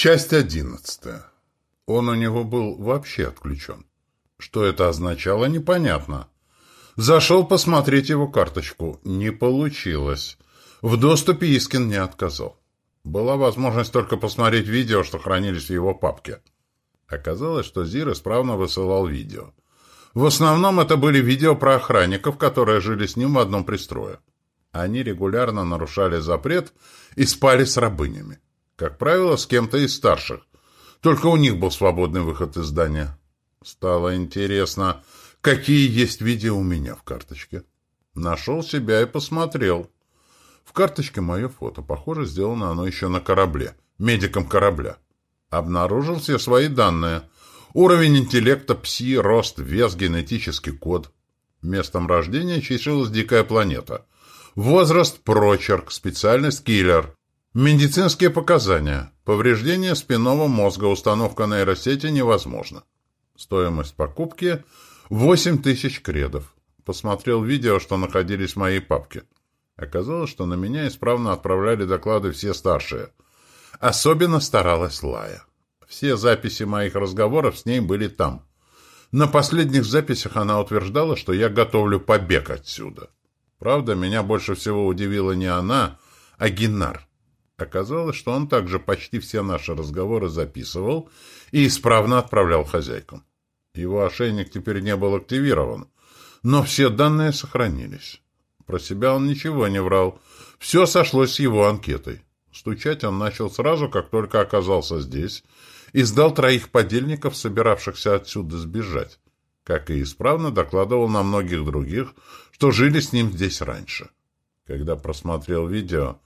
Часть одиннадцатая. Он у него был вообще отключен. Что это означало, непонятно. Зашел посмотреть его карточку. Не получилось. В доступе Искин не отказал. Была возможность только посмотреть видео, что хранились в его папке. Оказалось, что Зир исправно высылал видео. В основном это были видео про охранников, которые жили с ним в одном пристрое. Они регулярно нарушали запрет и спали с рабынями. Как правило, с кем-то из старших. Только у них был свободный выход из здания. Стало интересно, какие есть видео у меня в карточке. Нашел себя и посмотрел. В карточке мое фото. Похоже, сделано оно еще на корабле. Медиком корабля. Обнаружил все свои данные. Уровень интеллекта, пси, рост, вес, генетический код. Местом рождения числилась дикая планета. Возраст – прочерк, специальность – киллер. Медицинские показания. Повреждение спинного мозга, установка нейросети невозможно. Стоимость покупки – 8 тысяч кредов. Посмотрел видео, что находились в моей папке. Оказалось, что на меня исправно отправляли доклады все старшие. Особенно старалась Лая. Все записи моих разговоров с ней были там. На последних записях она утверждала, что я готовлю побег отсюда. Правда, меня больше всего удивила не она, а Гинар. Оказалось, что он также почти все наши разговоры записывал и исправно отправлял хозяйкам. Его ошейник теперь не был активирован, но все данные сохранились. Про себя он ничего не врал. Все сошлось с его анкетой. Стучать он начал сразу, как только оказался здесь, и сдал троих подельников, собиравшихся отсюда сбежать, как и исправно докладывал на многих других, что жили с ним здесь раньше. Когда просмотрел видео,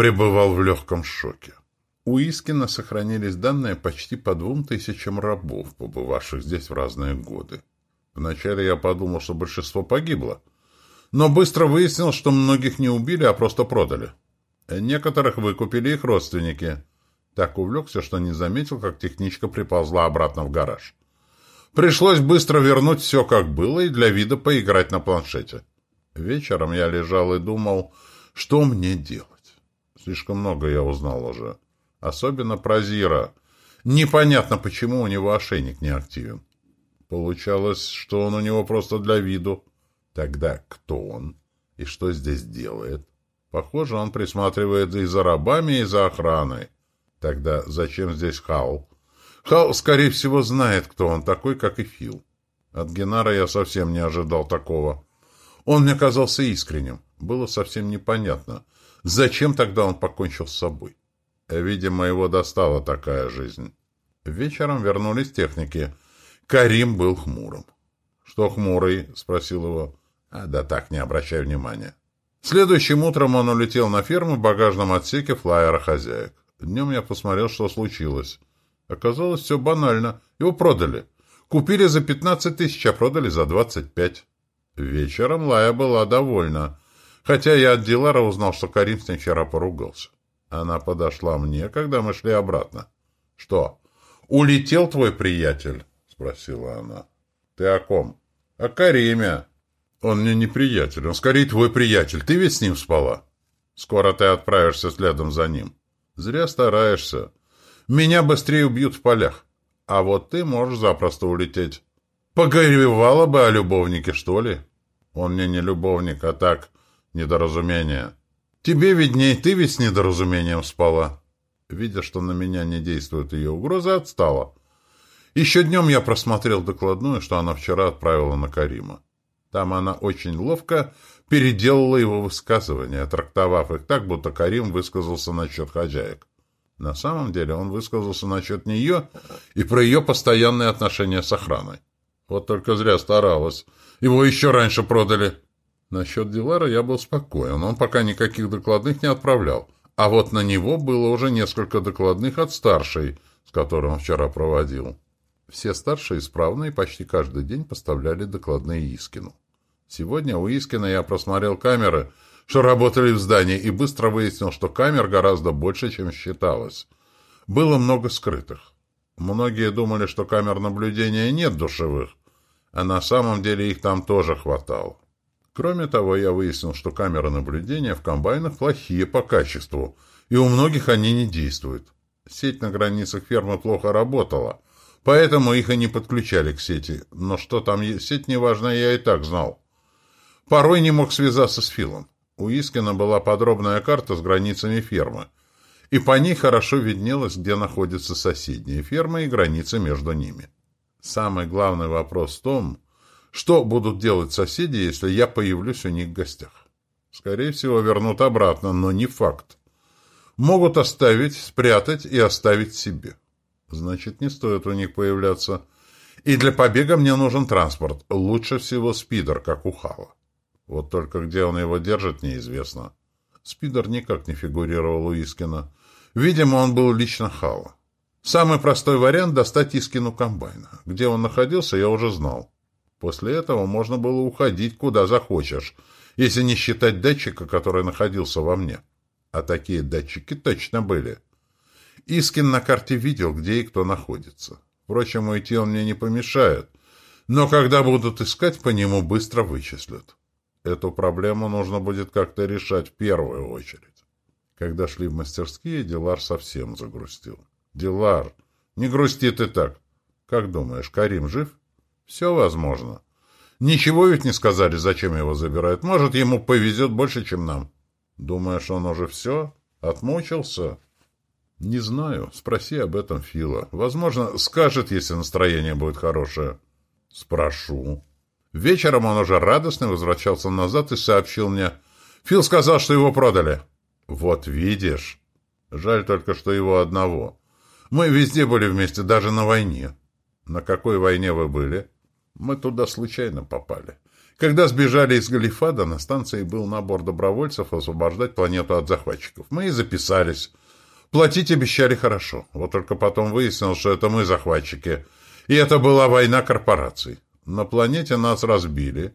пребывал в легком шоке. У Искина сохранились данные почти по двум тысячам рабов, побывавших здесь в разные годы. Вначале я подумал, что большинство погибло, но быстро выяснил, что многих не убили, а просто продали. Некоторых выкупили их родственники. Так увлекся, что не заметил, как техничка приползла обратно в гараж. Пришлось быстро вернуть все, как было, и для вида поиграть на планшете. Вечером я лежал и думал, что мне делать. Слишком много я узнал уже. Особенно про Зира. Непонятно, почему у него ошейник не активен. Получалось, что он у него просто для виду. Тогда кто он? И что здесь делает? Похоже, он присматривает и за рабами, и за охраной. Тогда зачем здесь Хал? Хал, скорее всего, знает, кто он такой, как и Фил. От Генара я совсем не ожидал такого. Он мне казался искренним. Было совсем непонятно, зачем тогда он покончил с собой. Видимо, его достала такая жизнь. Вечером вернулись техники. Карим был хмурым. «Что хмурый?» — спросил его. А, да так, не обращай внимания. Следующим утром он улетел на ферму в багажном отсеке флайера хозяек. Днем я посмотрел, что случилось. Оказалось, все банально. Его продали. Купили за 15 тысяч, а продали за 25. Вечером Лая была довольна. Хотя я от Дилара узнал, что Карим с ней вчера поругался. Она подошла мне, когда мы шли обратно. — Что, улетел твой приятель? — спросила она. — Ты о ком? — О Кариме. Он мне не приятель, он скорее твой приятель. Ты ведь с ним спала? Скоро ты отправишься следом за ним. Зря стараешься. Меня быстрее убьют в полях. А вот ты можешь запросто улететь. Погоревала бы о любовнике, что ли? Он мне не любовник, а так, недоразумение. Тебе видней, ты ведь с недоразумением спала. Видя, что на меня не действует ее угроза, отстала. Еще днем я просмотрел докладную, что она вчера отправила на Карима. Там она очень ловко переделала его высказывания, трактовав их так, будто Карим высказался насчет хозяек. На самом деле он высказался насчет нее и про ее постоянные отношения с охраной. Вот только зря старалась. Его еще раньше продали. Насчет Дилара я был спокоен, он пока никаких докладных не отправлял. А вот на него было уже несколько докладных от старшей, с которым вчера проводил. Все старшие исправно и почти каждый день поставляли докладные Искину. Сегодня у Искина я просмотрел камеры, что работали в здании, и быстро выяснил, что камер гораздо больше, чем считалось. Было много скрытых. Многие думали, что камер наблюдения нет душевых, а на самом деле их там тоже хватало. Кроме того, я выяснил, что камеры наблюдения в комбайнах плохие по качеству, и у многих они не действуют. Сеть на границах фермы плохо работала, поэтому их и не подключали к сети. Но что там сеть неважно, я и так знал. Порой не мог связаться с Филом. У Искина была подробная карта с границами фермы, и по ней хорошо виднелось, где находятся соседние фермы и границы между ними. Самый главный вопрос в том, что будут делать соседи, если я появлюсь у них в гостях. Скорее всего, вернут обратно, но не факт. Могут оставить, спрятать и оставить себе. Значит, не стоит у них появляться. И для побега мне нужен транспорт. Лучше всего спидер, как у Хала. Вот только где он его держит, неизвестно. Спидер никак не фигурировал у Искина. Видимо, он был лично Хала. Самый простой вариант — достать Искину комбайна. Где он находился, я уже знал. После этого можно было уходить куда захочешь, если не считать датчика, который находился во мне. А такие датчики точно были. Искин на карте видел, где и кто находится. Впрочем, уйти он мне не помешает. Но когда будут искать, по нему быстро вычислят. Эту проблему нужно будет как-то решать в первую очередь. Когда шли в мастерские, Дилар совсем загрустил. «Дилар, не грусти ты так. Как думаешь, Карим жив?» «Все возможно. Ничего ведь не сказали, зачем его забирают. Может, ему повезет больше, чем нам». «Думаешь, он уже все? Отмучился?» «Не знаю. Спроси об этом Фила. Возможно, скажет, если настроение будет хорошее». «Спрошу». Вечером он уже радостно возвращался назад и сообщил мне. «Фил сказал, что его продали». «Вот видишь. Жаль только, что его одного. Мы везде были вместе, даже на войне». «На какой войне вы были?» «Мы туда случайно попали». Когда сбежали из Галифада, на станции был набор добровольцев освобождать планету от захватчиков. Мы и записались. Платить обещали хорошо. Вот только потом выяснилось, что это мы захватчики. И это была война корпораций. На планете нас разбили,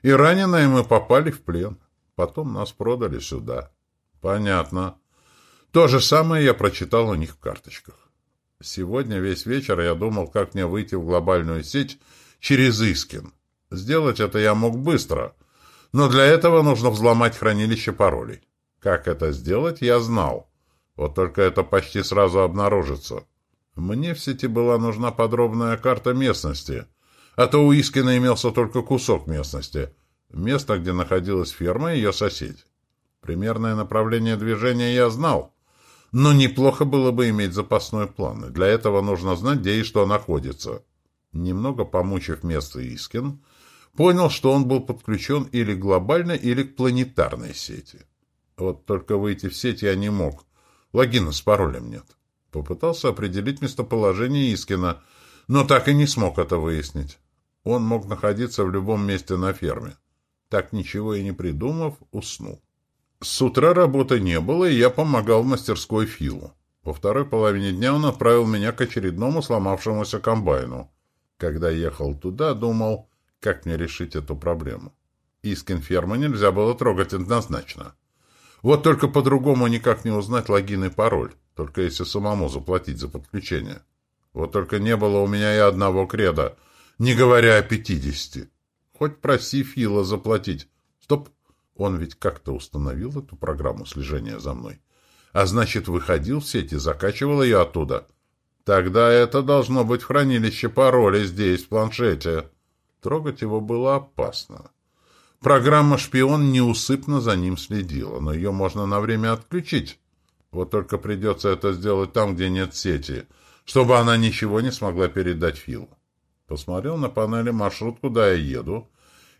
и раненые мы попали в плен. Потом нас продали сюда. Понятно. То же самое я прочитал у них в карточках. Сегодня весь вечер я думал, как мне выйти в глобальную сеть через Искин. Сделать это я мог быстро, но для этого нужно взломать хранилище паролей. Как это сделать, я знал. Вот только это почти сразу обнаружится. Мне в сети была нужна подробная карта местности — а то у Искина имелся только кусок местности. Место, где находилась ферма и ее соседь. Примерное направление движения я знал. Но неплохо было бы иметь запасной план. Для этого нужно знать, где и что находится. Немного помучив место Искин, понял, что он был подключен или к глобальной, или к планетарной сети. Вот только выйти в сеть я не мог. Логина с паролем нет. Попытался определить местоположение Искина, но так и не смог это выяснить. Он мог находиться в любом месте на ферме. Так ничего и не придумав, уснул. С утра работы не было, и я помогал в мастерской Филу. Во второй половине дня он отправил меня к очередному сломавшемуся комбайну. Когда ехал туда, думал, как мне решить эту проблему. Искин фермы нельзя было трогать однозначно. Вот только по-другому никак не узнать логин и пароль, только если самому заплатить за подключение. Вот только не было у меня и одного креда — не говоря о пятидесяти. Хоть проси Фила заплатить. Стоп, он ведь как-то установил эту программу слежения за мной. А значит, выходил в сеть и закачивал ее оттуда. Тогда это должно быть хранилище пароля здесь, в планшете. Трогать его было опасно. Программа «Шпион» неусыпно за ним следила, но ее можно на время отключить. Вот только придется это сделать там, где нет сети, чтобы она ничего не смогла передать Филу. Посмотрел на панели маршрут, куда я еду,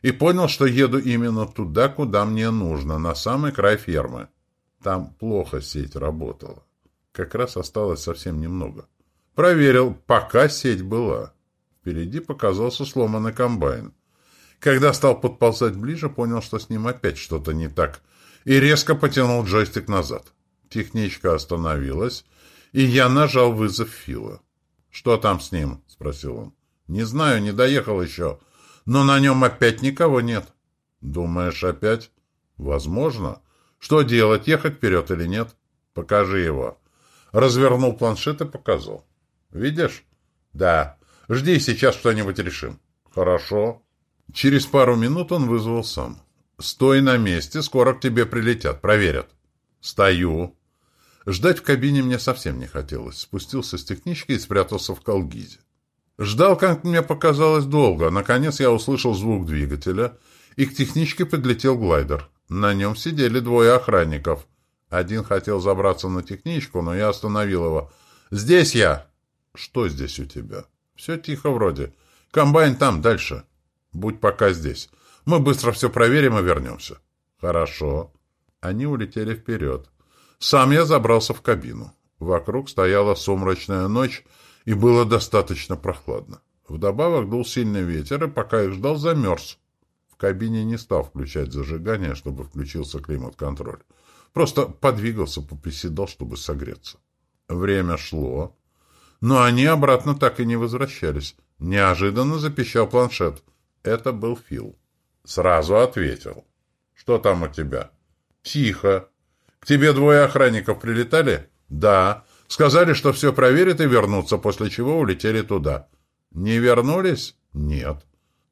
и понял, что еду именно туда, куда мне нужно, на самый край фермы. Там плохо сеть работала. Как раз осталось совсем немного. Проверил, пока сеть была. Впереди показался сломанный комбайн. Когда стал подползать ближе, понял, что с ним опять что-то не так, и резко потянул джойстик назад. Техничка остановилась, и я нажал вызов Фила. «Что там с ним?» — спросил он. Не знаю, не доехал еще. Но на нем опять никого нет. Думаешь, опять? Возможно. Что делать, ехать вперед или нет? Покажи его. Развернул планшет и показал. Видишь? Да. Жди, сейчас что-нибудь решим. Хорошо. Через пару минут он вызвал сам. Стой на месте, скоро к тебе прилетят, проверят. Стою. Ждать в кабине мне совсем не хотелось. Спустился с технички и спрятался в колгизе. Ждал, как мне показалось, долго. Наконец я услышал звук двигателя, и к техничке подлетел глайдер. На нем сидели двое охранников. Один хотел забраться на техничку, но я остановил его. «Здесь я!» «Что здесь у тебя?» «Все тихо вроде. Комбайн там, дальше. Будь пока здесь. Мы быстро все проверим и вернемся». «Хорошо». Они улетели вперед. Сам я забрался в кабину. Вокруг стояла сумрачная ночь, и было достаточно прохладно. Вдобавок дул сильный ветер, и пока их ждал, замерз. В кабине не стал включать зажигание, чтобы включился климат-контроль. Просто подвигался, поприседал, чтобы согреться. Время шло, но они обратно так и не возвращались. Неожиданно запищал планшет. Это был Фил. Сразу ответил. «Что там у тебя?» «Тихо. К тебе двое охранников прилетали?» «Да. Сказали, что все проверят и вернутся, после чего улетели туда. Не вернулись? Нет.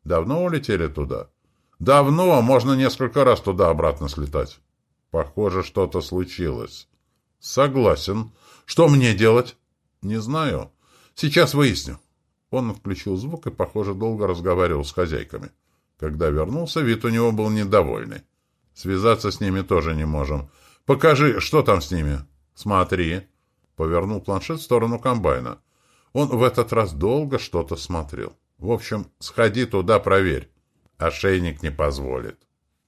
Давно улетели туда? Давно, можно несколько раз туда-обратно слетать. Похоже, что-то случилось. Согласен. Что мне делать? Не знаю. Сейчас выясню. Он отключил звук и, похоже, долго разговаривал с хозяйками. Когда вернулся, вид у него был недовольный. Связаться с ними тоже не можем. Покажи, что там с ними. Смотри. Повернул планшет в сторону комбайна. Он в этот раз долго что-то смотрел. В общем, сходи туда, проверь. Ошейник не позволит.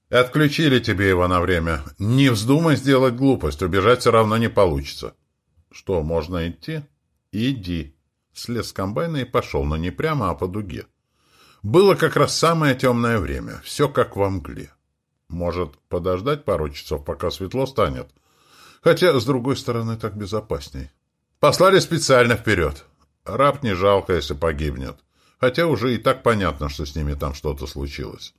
Отключили тебе его на время. Не вздумай сделать глупость, убежать все равно не получится. Что, можно идти? Иди. Слез с комбайна и пошел, но не прямо, а по дуге. Было как раз самое темное время. Все как во мгле. Может, подождать пару часов, пока светло станет? — Хотя, с другой стороны, так безопасней. Послали специально вперед. Раб не жалко, если погибнет. Хотя уже и так понятно, что с ними там что-то случилось.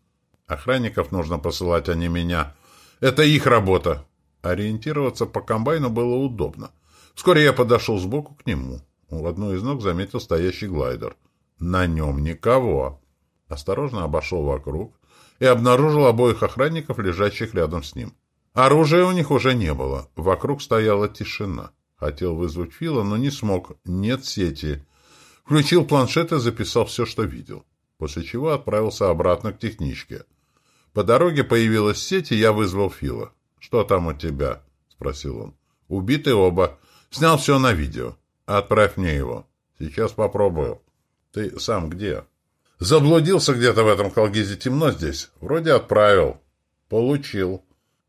Охранников нужно посылать, а не меня. Это их работа. Ориентироваться по комбайну было удобно. Вскоре я подошел сбоку к нему. У одной из ног заметил стоящий глайдер. На нем никого. Осторожно обошел вокруг и обнаружил обоих охранников, лежащих рядом с ним. Оружия у них уже не было. Вокруг стояла тишина. Хотел вызвать Фила, но не смог. Нет сети. Включил планшет и записал все, что видел. После чего отправился обратно к техничке. По дороге появилась сеть, и я вызвал Фила. «Что там у тебя?» — спросил он. «Убиты оба. Снял все на видео. Отправь мне его. Сейчас попробую». «Ты сам где?» «Заблудился где-то в этом колгизе. Темно здесь. Вроде отправил». «Получил».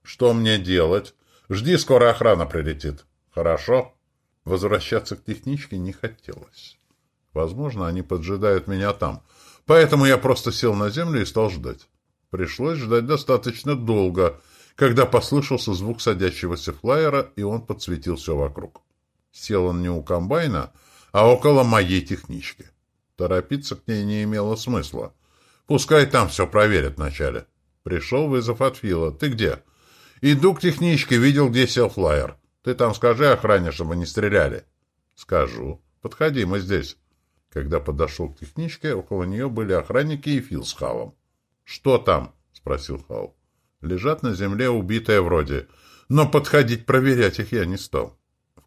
Что мне делать? Жди, скоро охрана прилетит. Хорошо? Возвращаться к техничке не хотелось. Возможно, они поджидают меня там. Поэтому я просто сел на землю и стал ждать. Пришлось ждать достаточно долго, когда послышался звук садящегося флайера, и он подсветил все вокруг. Сел он не у комбайна, а около моей технички. Торопиться к ней не имело смысла. Пускай там все проверят вначале. Пришел вызов от Фила. «Ты где?» Иду к техничке, видел, где сел флайер. Ты там скажи охране, чтобы не стреляли. Скажу. Подходи, мы здесь. Когда подошел к техничке, около нее были охранники и Фил с Халом. Что там? Спросил Хал. Лежат на земле убитые вроде. Но подходить проверять их я не стал.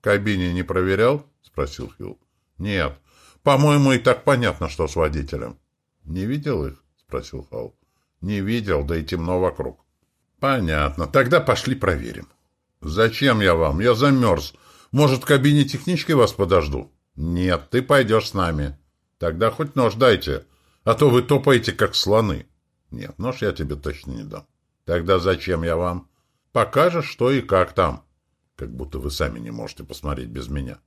Кабине не проверял? Спросил Фил. Нет. По-моему, и так понятно, что с водителем. Не видел их? Спросил Хал. Не видел, да и темно вокруг. «Понятно. Тогда пошли проверим». «Зачем я вам? Я замерз. Может, в кабине технички вас подожду?» «Нет, ты пойдешь с нами». «Тогда хоть нож дайте, а то вы топаете, как слоны». «Нет, нож я тебе точно не дам». «Тогда зачем я вам?» «Покажешь, что и как там». «Как будто вы сами не можете посмотреть без меня».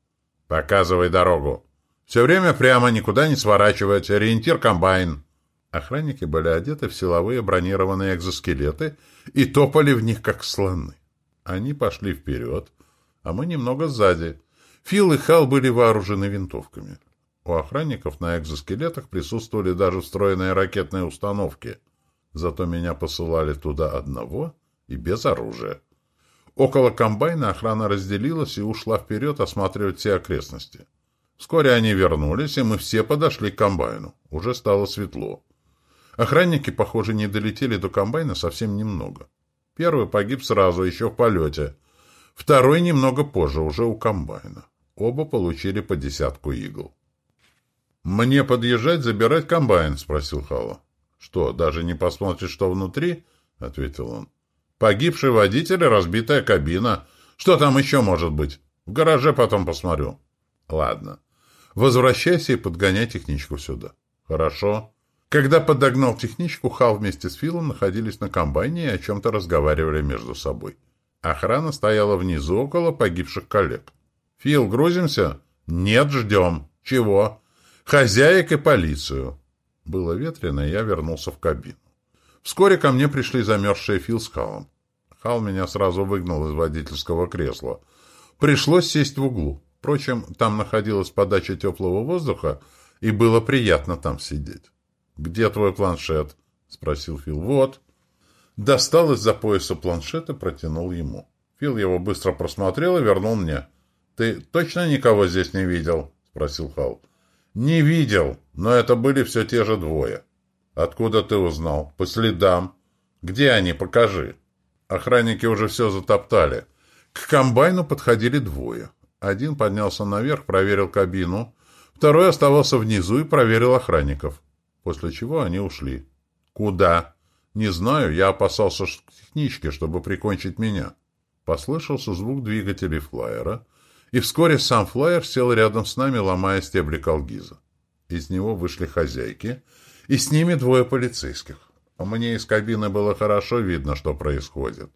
«Показывай дорогу. Все время прямо, никуда не сворачивать. Ориентир комбайн». Охранники были одеты в силовые бронированные экзоскелеты и топали в них, как слоны. Они пошли вперед, а мы немного сзади. Фил и Хал были вооружены винтовками. У охранников на экзоскелетах присутствовали даже встроенные ракетные установки. Зато меня посылали туда одного и без оружия. Около комбайна охрана разделилась и ушла вперед осматривать все окрестности. Вскоре они вернулись, и мы все подошли к комбайну. Уже стало светло. Охранники, похоже, не долетели до комбайна совсем немного. Первый погиб сразу, еще в полете. Второй немного позже, уже у комбайна. Оба получили по десятку игл. «Мне подъезжать, забирать комбайн?» — спросил Хала. «Что, даже не посмотришь, что внутри?» — ответил он. «Погибший водитель и разбитая кабина. Что там еще может быть? В гараже потом посмотрю». «Ладно. Возвращайся и подгоняй техничку сюда». «Хорошо». Когда подогнал техничку, Хал вместе с Филом находились на комбайне и о чем-то разговаривали между собой. Охрана стояла внизу около погибших коллег. «Фил, грузимся?» «Нет, ждем». «Чего?» «Хозяек и полицию». Было ветрено, и я вернулся в кабину. Вскоре ко мне пришли замерзшие Фил с Халом. Хал меня сразу выгнал из водительского кресла. Пришлось сесть в углу. Впрочем, там находилась подача теплого воздуха, и было приятно там сидеть. «Где твой планшет?» — спросил Фил. «Вот». Достал из-за пояса планшет и протянул ему. Фил его быстро просмотрел и вернул мне. «Ты точно никого здесь не видел?» — спросил Хал. «Не видел, но это были все те же двое». «Откуда ты узнал?» «По следам». «Где они? Покажи». Охранники уже все затоптали. К комбайну подходили двое. Один поднялся наверх, проверил кабину. Второй оставался внизу и проверил охранников. После чего они ушли. «Куда?» «Не знаю, я опасался технички, чтобы прикончить меня». Послышался звук двигателей флайера, и вскоре сам флайер сел рядом с нами, ломая стебли колгиза. Из него вышли хозяйки, и с ними двое полицейских. Мне из кабины было хорошо видно, что происходит.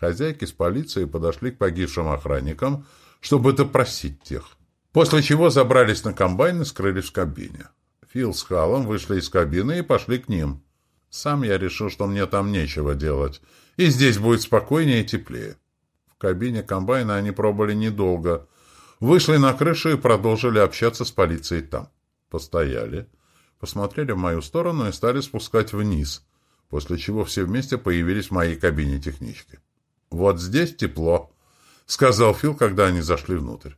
Хозяйки с полицией подошли к погибшим охранникам, чтобы допросить тех. После чего забрались на комбайн и скрылись в кабине. Фил с Халом вышли из кабины и пошли к ним. Сам я решил, что мне там нечего делать, и здесь будет спокойнее и теплее. В кабине комбайна они пробыли недолго. Вышли на крышу и продолжили общаться с полицией там. Постояли, посмотрели в мою сторону и стали спускать вниз, после чего все вместе появились в моей кабине технички. «Вот здесь тепло», — сказал Фил, когда они зашли внутрь.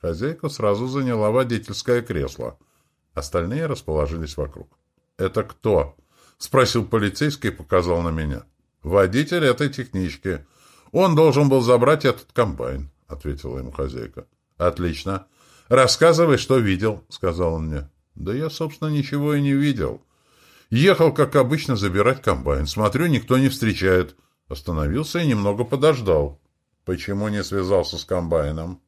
Хозяйка сразу заняла водительское кресло. Остальные расположились вокруг. «Это кто?» — спросил полицейский и показал на меня. «Водитель этой технички. Он должен был забрать этот комбайн», — ответила ему хозяйка. «Отлично. Рассказывай, что видел», — сказал он мне. «Да я, собственно, ничего и не видел. Ехал, как обычно, забирать комбайн. Смотрю, никто не встречает. Остановился и немного подождал. Почему не связался с комбайном?»